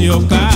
your back.